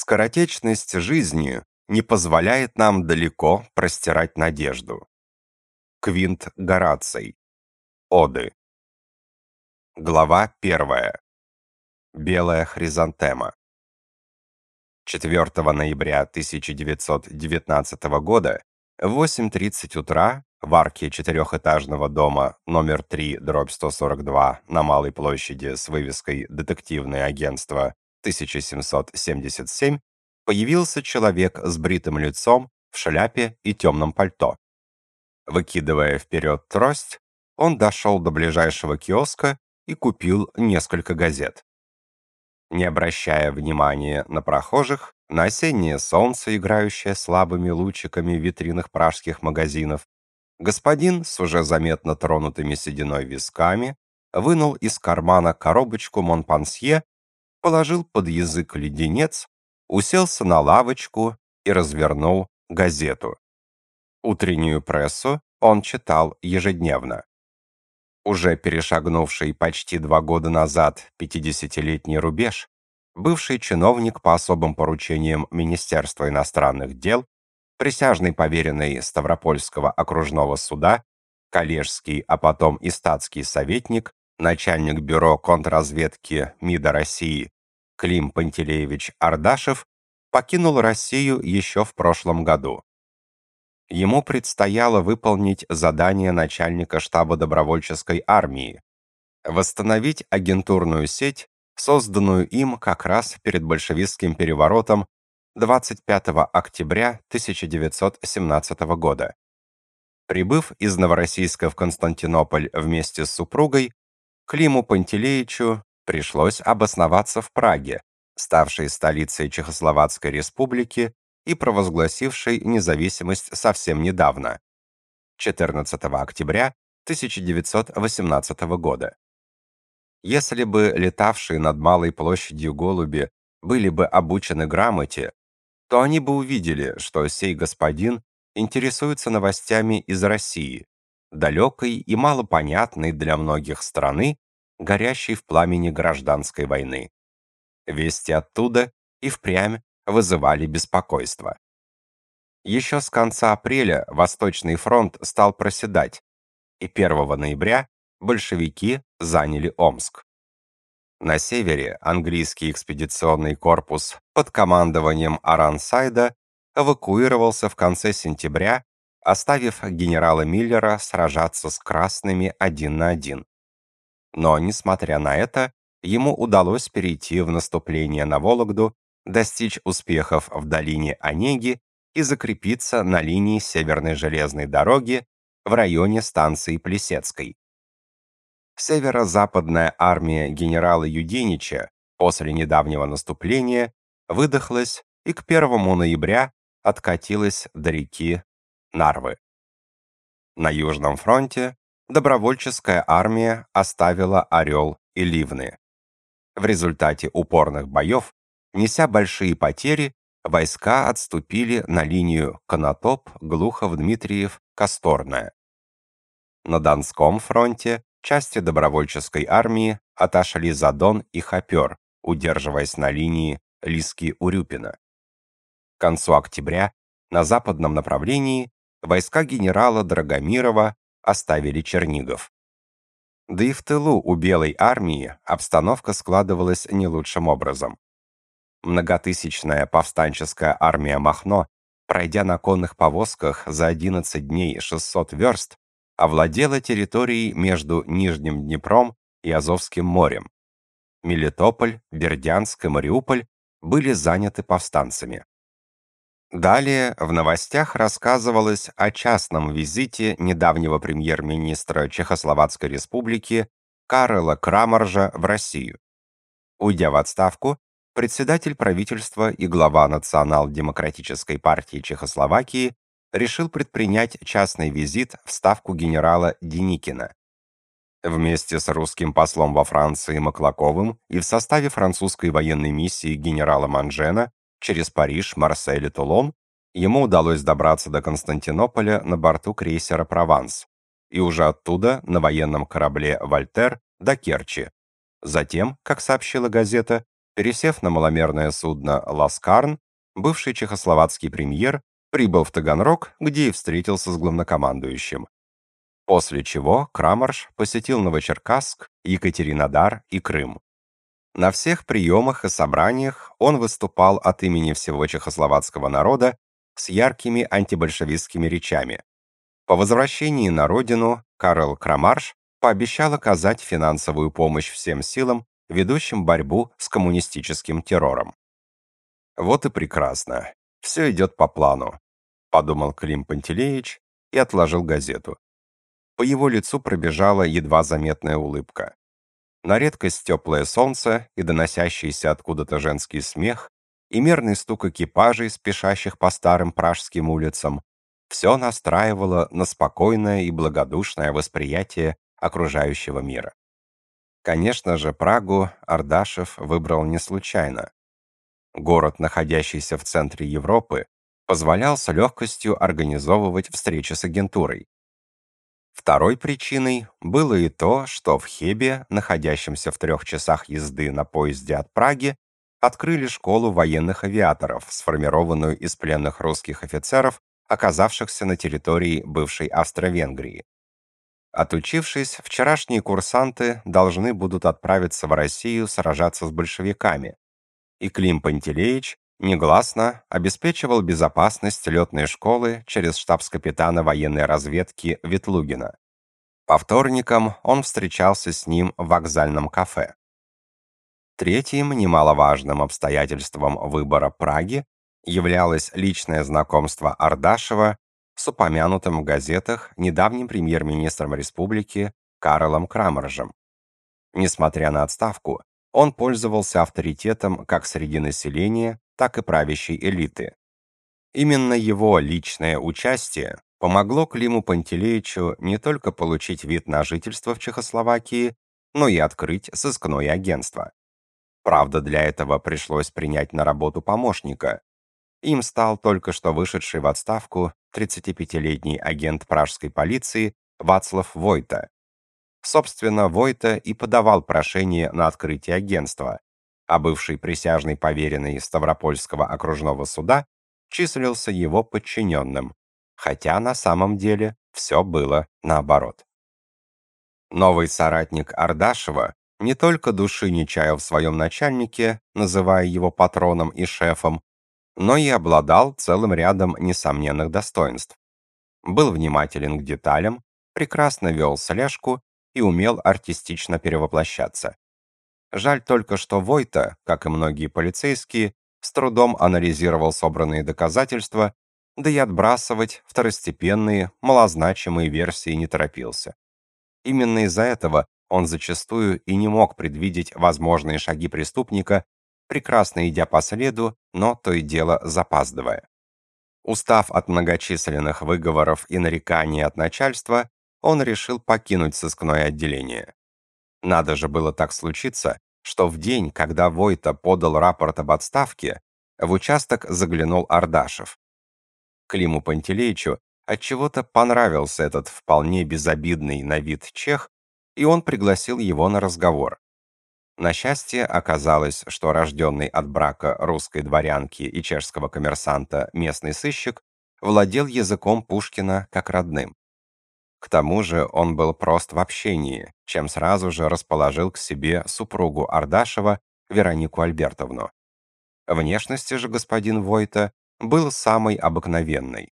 Скоротечность жизни не позволяет нам далеко простирать надежду. Квинт Гораций. Оды. Глава первая. Белая хризантема. 4 ноября 1919 года в 8.30 утра в арке четырехэтажного дома номер 3, дробь 142 на Малой площади с вывеской «Детективное агентство 1777» появился человек с бритым лицом, в шляпе и темном пальто. Выкидывая вперед трость, он дошел до ближайшего киоска и купил несколько газет. Не обращая внимания на прохожих, на осеннее солнце, играющее слабыми лучиками в витринах пражских магазинов, господин с уже заметно тронутыми сединой висками вынул из кармана коробочку Монпансье, положил под язык леденец, уселся на лавочку и развернул газету. Утреннюю прессу он читал ежедневно уже перешагнувший почти два года назад 50-летний рубеж, бывший чиновник по особым поручениям Министерства иностранных дел, присяжный поверенный Ставропольского окружного суда, коллежский, а потом и статский советник, начальник бюро контрразведки МИДа России Клим Пантелеевич Ардашев покинул Россию еще в прошлом году ему предстояло выполнить задание начальника штаба добровольческой армии восстановить агентурную сеть, созданную им как раз перед большевистским переворотом 25 октября 1917 года. Прибыв из Новороссийска в Константинополь вместе с супругой, Климу Пантелеичу пришлось обосноваться в Праге, ставшей столицей Чехословацкой республики и провозгласившей независимость совсем недавно, 14 октября 1918 года. Если бы летавшие над малой площадью голуби были бы обучены грамоте, то они бы увидели, что сей господин интересуется новостями из России, далекой и малопонятной для многих страны, горящей в пламени гражданской войны. Вести оттуда и впрямь вызывали беспокойство. Еще с конца апреля Восточный фронт стал проседать, и 1 ноября большевики заняли Омск. На севере английский экспедиционный корпус под командованием Арансайда эвакуировался в конце сентября, оставив генерала Миллера сражаться с красными один на один. Но, несмотря на это, ему удалось перейти в наступление на Вологду достичь успехов в долине Онеги и закрепиться на линии Северной железной дороги в районе станции Плесецкой. Северо-западная армия генерала Юденича после недавнего наступления выдохлась и к 1 ноября откатилась до реки Нарвы. На Южном фронте добровольческая армия оставила Орел и Ливны. В результате упорных боев Неся большие потери, войска отступили на линию Конотоп, Глухов, Дмитриев, Косторная. На Донском фронте части добровольческой армии отошли за Дон и Хопер, удерживаясь на линии Лиски-Урюпино. К концу октября на западном направлении войска генерала Драгомирова оставили Чернигов. Да и в тылу у Белой армии обстановка складывалась не лучшим образом. Многотысячная повстанческая армия Махно, пройдя на конных повозках за 11 дней 600 верст, овладела территорией между Нижним Днепром и Азовским морем. Мелитополь, Бердянск и Мариуполь были заняты повстанцами. Далее в новостях рассказывалось о частном визите недавнего премьер-министра Чехословацкой республики Карла Крамаржа в Россию. Уйдя в отставку, председатель правительства и глава Национал-демократической партии Чехословакии решил предпринять частный визит в ставку генерала Деникина. Вместе с русским послом во Франции Маклаковым и в составе французской военной миссии генерала Манжена через Париж, Марсель и Тулон ему удалось добраться до Константинополя на борту крейсера «Прованс» и уже оттуда на военном корабле «Вольтер» до Керчи. Затем, как сообщила газета, пересев на маломерное судно «Ласкарн», бывший чехословацкий премьер прибыл в Таганрог, где и встретился с главнокомандующим. После чего Крамарш посетил Новочеркасск, Екатеринодар и Крым. На всех приемах и собраниях он выступал от имени всего чехословацкого народа с яркими антибольшевистскими речами. По возвращении на родину Карл Крамарш пообещал оказать финансовую помощь всем силам, ведущим борьбу с коммунистическим террором. Вот и прекрасно. Все идет по плану, подумал Клим Пантелеич и отложил газету. По его лицу пробежала едва заметная улыбка. На редкость теплое солнце и доносящийся откуда-то женский смех, и мерный стук экипажей, спешащих по старым пражским улицам, все настраивало на спокойное и благодушное восприятие окружающего мира. Конечно же, Прагу Ардашев выбрал не случайно. Город, находящийся в центре Европы, позволял с легкостью организовывать встречи с агентурой. Второй причиной было и то, что в Хебе, находящемся в трех часах езды на поезде от Праги, открыли школу военных авиаторов, сформированную из пленных русских офицеров, оказавшихся на территории бывшей Австро-Венгрии. Отучившись, вчерашние курсанты должны будут отправиться в Россию сражаться с большевиками, и Клим Пантелеич негласно обеспечивал безопасность летной школы через штабс-капитана военной разведки Ветлугина. По вторникам он встречался с ним в вокзальном кафе. Третьим немаловажным обстоятельством выбора Праги являлось личное знакомство Ардашева с упомянутым в газетах недавним премьер-министром республики Карлом Крамаржем. Несмотря на отставку, он пользовался авторитетом как среди населения, так и правящей элиты. Именно его личное участие помогло Климу Пантелеичу не только получить вид на жительство в Чехословакии, но и открыть сыскное агентство. Правда, для этого пришлось принять на работу помощника. Им стал только что вышедший в отставку 35-летний агент пражской полиции Вацлав Войта. Собственно, Войта и подавал прошение на открытие агентства, а бывший присяжный поверенный Ставропольского окружного суда числился его подчиненным, хотя на самом деле все было наоборот. Новый соратник Ардашева не только души не чаял в своем начальнике, называя его патроном и шефом, но и обладал целым рядом несомненных достоинств. Был внимателен к деталям, прекрасно вел слежку и умел артистично перевоплощаться. Жаль только, что Войта, как и многие полицейские, с трудом анализировал собранные доказательства, да и отбрасывать второстепенные, малозначимые версии не торопился. Именно из-за этого он зачастую и не мог предвидеть возможные шаги преступника, прекрасно идя по следу, но то и дело запаздывая. Устав от многочисленных выговоров и нареканий от начальства, он решил покинуть сыскное отделение. Надо же было так случиться, что в день, когда Войта подал рапорт об отставке, в участок заглянул Ардашев. Климу Пантелеичу отчего-то понравился этот вполне безобидный на вид чех, и он пригласил его на разговор. На счастье оказалось, что рожденный от брака русской дворянки и чешского коммерсанта местный сыщик владел языком Пушкина как родным. К тому же он был прост в общении, чем сразу же расположил к себе супругу Ардашева, Веронику Альбертовну. Внешности же господин Войта был самой обыкновенной.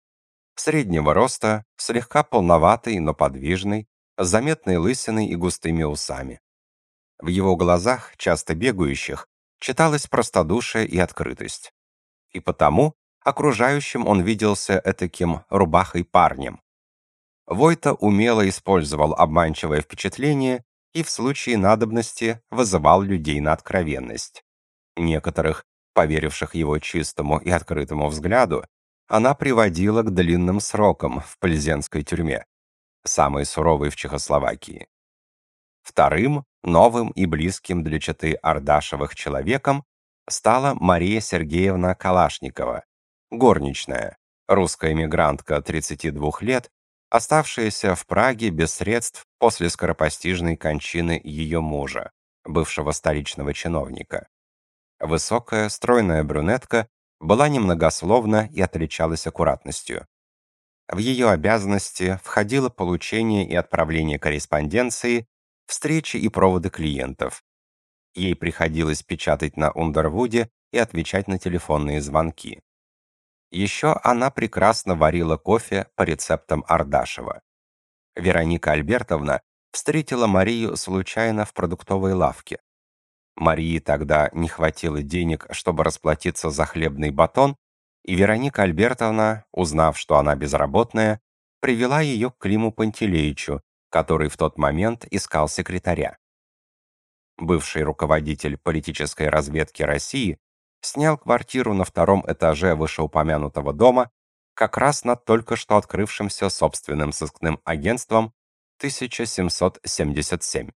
Среднего роста, слегка полноватый, но подвижный, с заметной лысиной и густыми усами. В его глазах, часто бегающих, читалась простодушие и открытость. И потому окружающим он виделся этаким рубахой парнем, Войта умело использовал обманчивое впечатление и в случае надобности вызывал людей на откровенность. Некоторых, поверивших его чистому и открытому взгляду, она приводила к длинным срокам в Пльзенской тюрьме, самой суровой в Чехословакии. Вторым, новым и близким для читы Ардашевых человеком стала Мария Сергеевна Калашникова, горничная, русская эмигрантка 32 лет, оставшаяся в Праге без средств после скоропостижной кончины ее мужа, бывшего столичного чиновника. Высокая, стройная брюнетка была немногословна и отличалась аккуратностью. В ее обязанности входило получение и отправление корреспонденции, встречи и проводы клиентов. Ей приходилось печатать на Ундервуде и отвечать на телефонные звонки. Еще она прекрасно варила кофе по рецептам Ардашева. Вероника Альбертовна встретила Марию случайно в продуктовой лавке. Марии тогда не хватило денег, чтобы расплатиться за хлебный батон, и Вероника Альбертовна, узнав, что она безработная, привела ее к Климу Пантелеичу, который в тот момент искал секретаря. Бывший руководитель политической разведки России снял квартиру на втором этаже вышеупомянутого дома как раз над только что открывшимся собственным сыскным агентством 1777.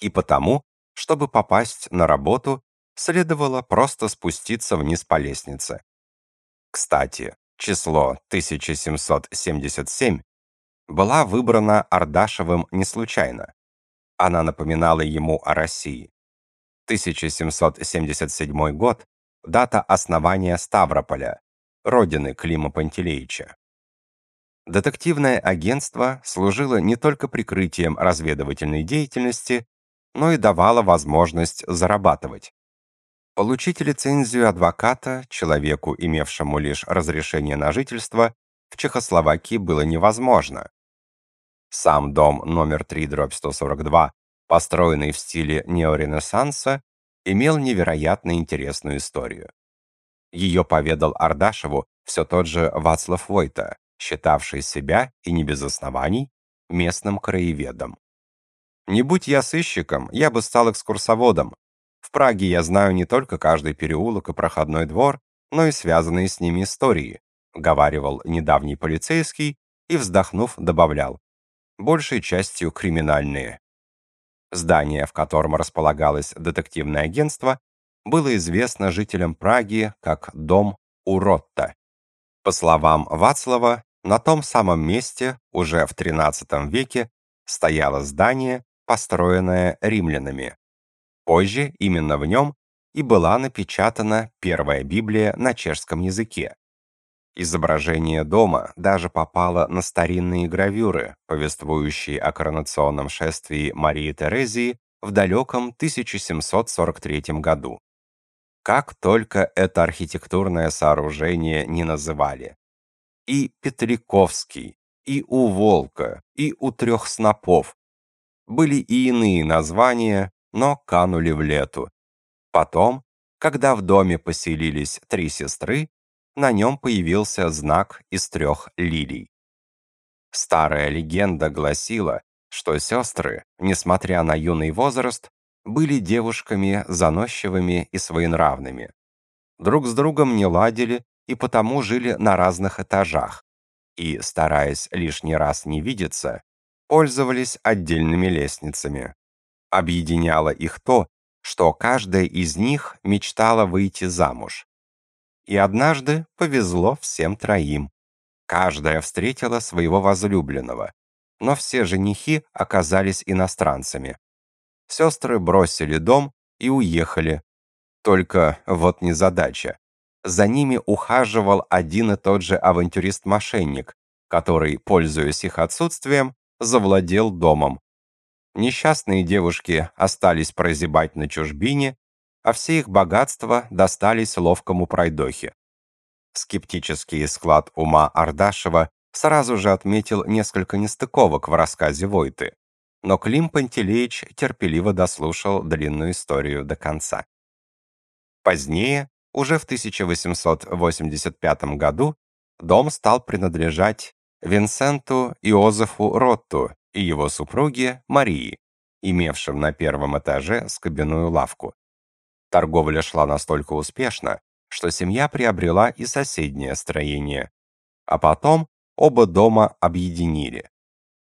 И потому, чтобы попасть на работу, следовало просто спуститься вниз по лестнице. Кстати, число 1777 была выбрана Ардашевым не случайно. Она напоминала ему о России. 1777 год – дата основания Ставрополя, родины Клима Пантелеича. Детективное агентство служило не только прикрытием разведывательной деятельности, но и давало возможность зарабатывать. Получить лицензию адвоката человеку, имевшему лишь разрешение на жительство, в Чехословакии было невозможно. Сам дом номер 3 дробь 142, построенный в стиле неоренессанса, имел невероятно интересную историю. Ее поведал Ардашеву все тот же Вацлав Войта, считавший себя, и не без оснований, местным краеведом. «Не будь я сыщиком, я бы стал экскурсоводом, в Праге я знаю не только каждый переулок и проходной двор, но и связанные с ними истории, говаривал недавний полицейский и, вздохнув, добавлял. Большей частью криминальные. Здание, в котором располагалось детективное агентство, было известно жителям Праги как дом Уротта. По словам Вацлава, на том самом месте уже в XIII веке стояло здание, построенное римлянами. Позже именно в нем и была напечатана первая Библия на чешском языке. Изображение дома даже попало на старинные гравюры, повествующие о коронационном шествии Марии Терезии в далеком 1743 году. Как только это архитектурное сооружение не называли. И Петриковский, и у Волка, и у Трех Снопов. Были и иные названия, но канули в лету. Потом, когда в доме поселились три сестры, на нем появился знак из трех лилий. Старая легенда гласила, что сестры, несмотря на юный возраст, были девушками заносчивыми и своенравными. Друг с другом не ладили и потому жили на разных этажах. И, стараясь лишний раз не видеться, пользовались отдельными лестницами. Объединяло их то, что каждая из них мечтала выйти замуж. И однажды повезло всем троим. Каждая встретила своего возлюбленного, но все женихи оказались иностранцами. Сестры бросили дом и уехали. Только вот незадача. За ними ухаживал один и тот же авантюрист-мошенник, который, пользуясь их отсутствием, завладел домом, Несчастные девушки остались прозябать на чужбине, а все их богатства достались ловкому пройдохе. Скептический склад ума Ардашева сразу же отметил несколько нестыковок в рассказе Войты, но Клим Пантелеич терпеливо дослушал длинную историю до конца. Позднее, уже в 1885 году, дом стал принадлежать Винсенту Иозефу Ротту и его супруге Марии, имевшим на первом этаже скобяную лавку. Торговля шла настолько успешно, что семья приобрела и соседнее строение. А потом оба дома объединили.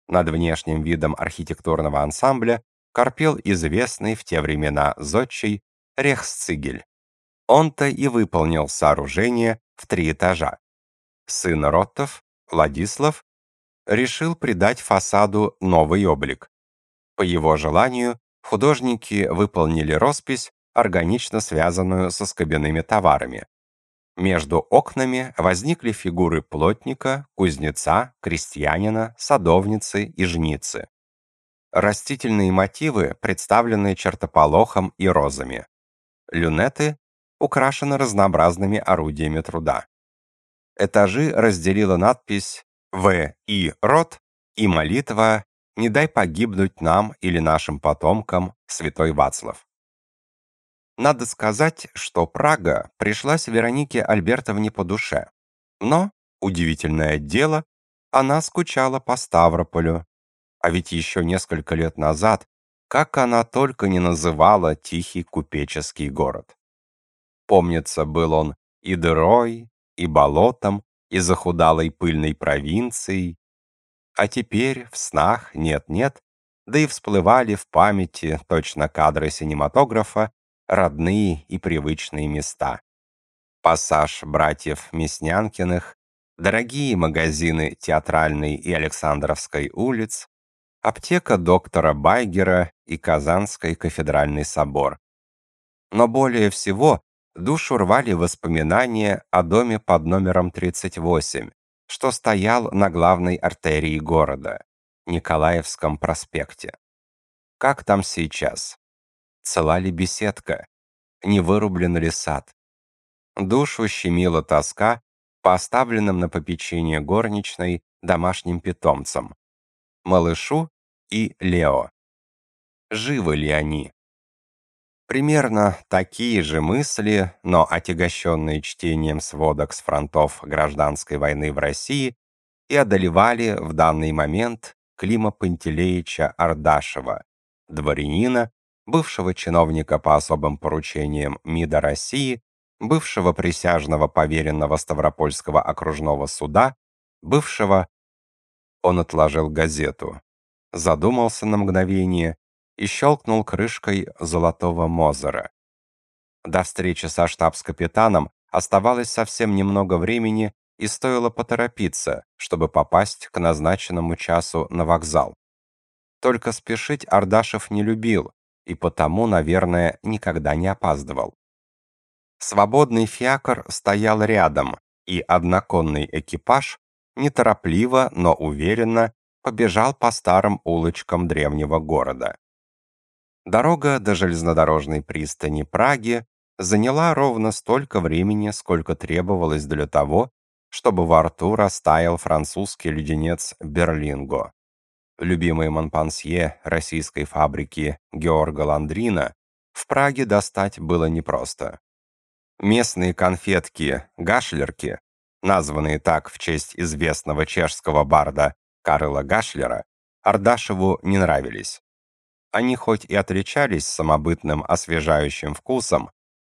Над внешним видом архитектурного ансамбля корпел известный в те времена зодчий Рехсцигель. Он-то и выполнил сооружение в три этажа. Сын Роттов, Владислав, решил придать фасаду новый облик. По его желанию, художники выполнили роспись, органично связанную со скобяными товарами. Между окнами возникли фигуры плотника, кузнеца, крестьянина, садовницы и жницы. Растительные мотивы представлены чертополохом и розами. Люнеты украшены разнообразными орудиями труда. Этажи разделила надпись «В. И. Род» и молитва «Не дай погибнуть нам или нашим потомкам, святой Вацлав». Надо сказать, что Прага пришлась Веронике Альбертовне по душе. Но, удивительное дело, она скучала по Ставрополю. А ведь еще несколько лет назад, как она только не называла тихий купеческий город. Помнится, был он и дырой, и болотом, и захудалой пыльной провинцией. А теперь в снах нет-нет, да и всплывали в памяти точно кадры синематографа родные и привычные места. Пассаж братьев Мяснянкиных, дорогие магазины Театральной и Александровской улиц, аптека доктора Байгера и Казанский кафедральный собор. Но более всего душу рвали воспоминания о доме под номером 38, что стоял на главной артерии города, Николаевском проспекте. Как там сейчас? Цела ли беседка, не вырублен ли сад. Душу щемила тоска по оставленным на попечение горничной домашним питомцам, малышу и Лео. Живы ли они? Примерно такие же мысли, но отягощенные чтением сводок с фронтов гражданской войны в России, и одолевали в данный момент Клима Пантелеича Ардашева, дворянина, бывшего чиновника по особым поручениям МИДа России, бывшего присяжного поверенного Ставропольского окружного суда, бывшего... Он отложил газету, задумался на мгновение и щелкнул крышкой золотого Мозера. До встречи со штабс-капитаном оставалось совсем немного времени, и стоило поторопиться, чтобы попасть к назначенному часу на вокзал. Только спешить Ардашев не любил, и потому, наверное, никогда не опаздывал. Свободный фиакр стоял рядом, и одноконный экипаж неторопливо, но уверенно побежал по старым улочкам древнего города. Дорога до железнодорожной пристани Праги заняла ровно столько времени, сколько требовалось для того, чтобы во рту растаял французский леденец Берлинго любимый Монпансье российской фабрики Георга Ландрина, в Праге достать было непросто. Местные конфетки «Гашлерки», названные так в честь известного чешского барда Карла Гашлера, Ардашеву не нравились. Они хоть и отличались самобытным освежающим вкусом,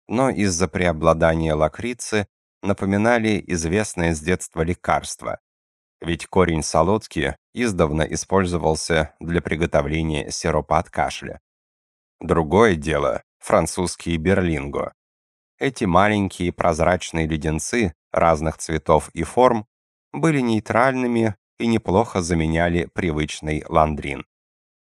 но из-за преобладания лакрицы напоминали известное с детства лекарство, ведь корень солодки издавна использовался для приготовления сиропа от кашля. Другое дело – французские берлинго. Эти маленькие прозрачные леденцы разных цветов и форм были нейтральными и неплохо заменяли привычный ландрин.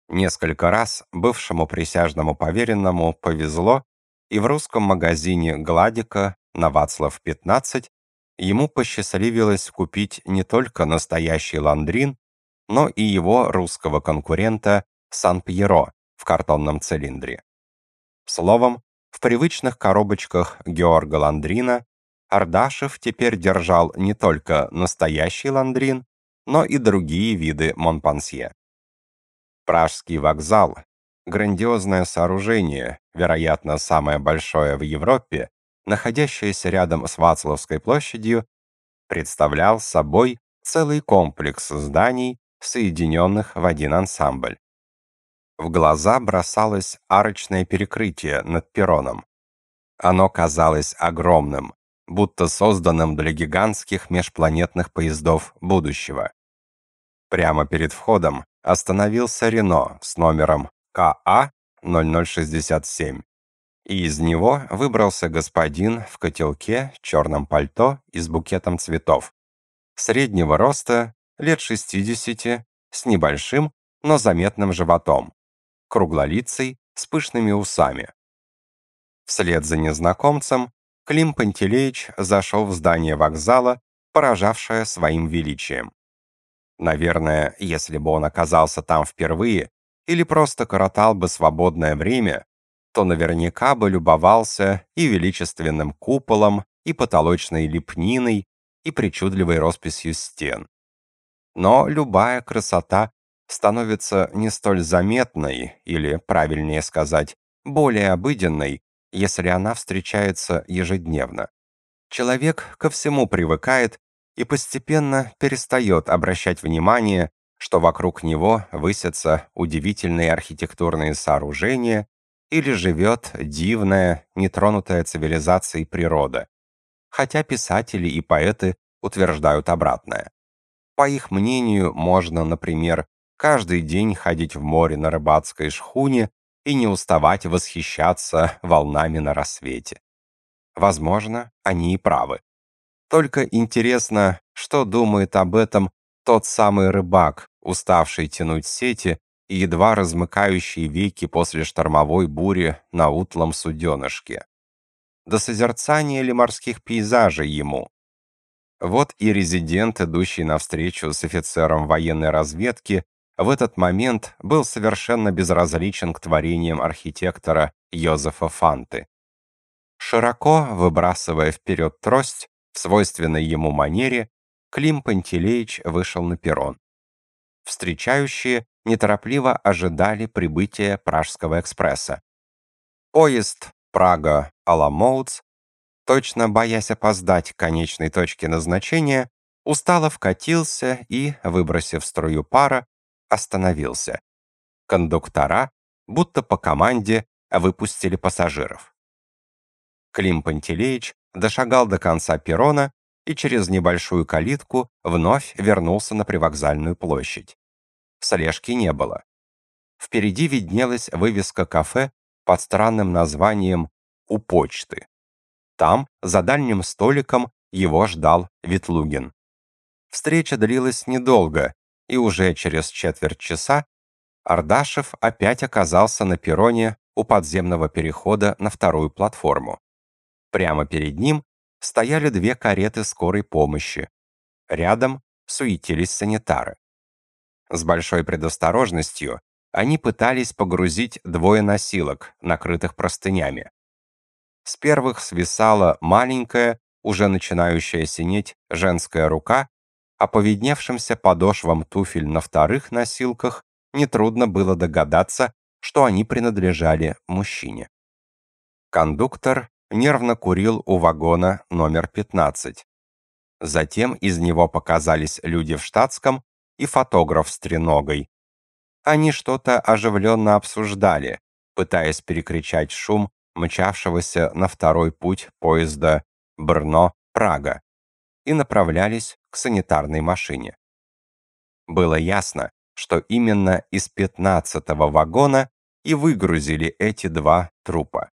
Несколько раз бывшему присяжному поверенному повезло, и в русском магазине «Гладика» на Вацлав 15 ему посчастливилось купить не только настоящий ландрин, но и его русского конкурента Сан-Пьеро в картонном цилиндре. Словом, в привычных коробочках Георга Ландрина Ардашев теперь держал не только настоящий ландрин, но и другие виды Монпансье. Пражский вокзал – грандиозное сооружение, вероятно, самое большое в Европе, находящаяся рядом с Вацлавской площадью, представлял собой целый комплекс зданий, соединенных в один ансамбль. В глаза бросалось арочное перекрытие над перроном. Оно казалось огромным, будто созданным для гигантских межпланетных поездов будущего. Прямо перед входом остановился Рено с номером КА 0067 и из него выбрался господин в котелке, черном пальто и с букетом цветов. Среднего роста, лет 60, с небольшим, но заметным животом, круглолицей, с пышными усами. Вслед за незнакомцем Клим Пантелеич зашел в здание вокзала, поражавшее своим величием. Наверное, если бы он оказался там впервые или просто коротал бы свободное время, то наверняка бы любовался и величественным куполом, и потолочной лепниной, и причудливой росписью стен. Но любая красота становится не столь заметной, или, правильнее сказать, более обыденной, если она встречается ежедневно. Человек ко всему привыкает и постепенно перестает обращать внимание, что вокруг него высятся удивительные архитектурные сооружения или живет дивная, нетронутая цивилизацией природа. Хотя писатели и поэты утверждают обратное. По их мнению, можно, например, каждый день ходить в море на рыбацкой шхуне и не уставать восхищаться волнами на рассвете. Возможно, они и правы. Только интересно, что думает об этом тот самый рыбак, уставший тянуть сети и едва размыкающий веки после штормовой бури на утлом суденышке. До созерцания ли морских пейзажей ему? Вот и резидент, идущий навстречу с офицером военной разведки, в этот момент был совершенно безразличен к творениям архитектора Йозефа Фанты. Широко выбрасывая вперед трость, в свойственной ему манере, Клим Пантелеич вышел на перрон. Встречающие неторопливо ожидали прибытия Пражского экспресса. Поезд Прага-Аламоутс, точно боясь опоздать к конечной точке назначения, устало вкатился и, выбросив струю пара, остановился. Кондуктора, будто по команде, выпустили пассажиров. Клим Пантелеич дошагал до конца перрона и через небольшую калитку вновь вернулся на привокзальную площадь. Слежки не было. Впереди виднелась вывеска кафе под странным названием «У почты». Там, за дальним столиком, его ждал Ветлугин. Встреча длилась недолго, и уже через четверть часа Ардашев опять оказался на перроне у подземного перехода на вторую платформу. Прямо перед ним стояли две кареты скорой помощи. Рядом суетились санитары. С большой предосторожностью они пытались погрузить двое носилок, накрытых простынями. С первых свисала маленькая, уже начинающая синеть, женская рука а по видневшимся подошвам туфель на вторых носилках нетрудно было догадаться, что они принадлежали мужчине. Кондуктор нервно курил у вагона номер 15. Затем из него показались люди в штатском и фотограф с треногой. Они что-то оживленно обсуждали, пытаясь перекричать шум мчавшегося на второй путь поезда Брно-Прага и направлялись к санитарной машине. Было ясно, что именно из 15-го вагона и выгрузили эти два трупа.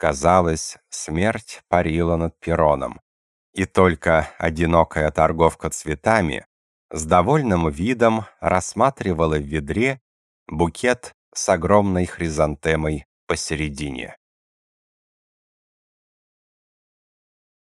Казалось, смерть парила над перроном. И только одинокая торговка цветами с довольным видом рассматривала в ведре букет с огромной хризантемой посередине.